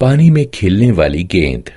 पानी में खेलने वाली गेंद।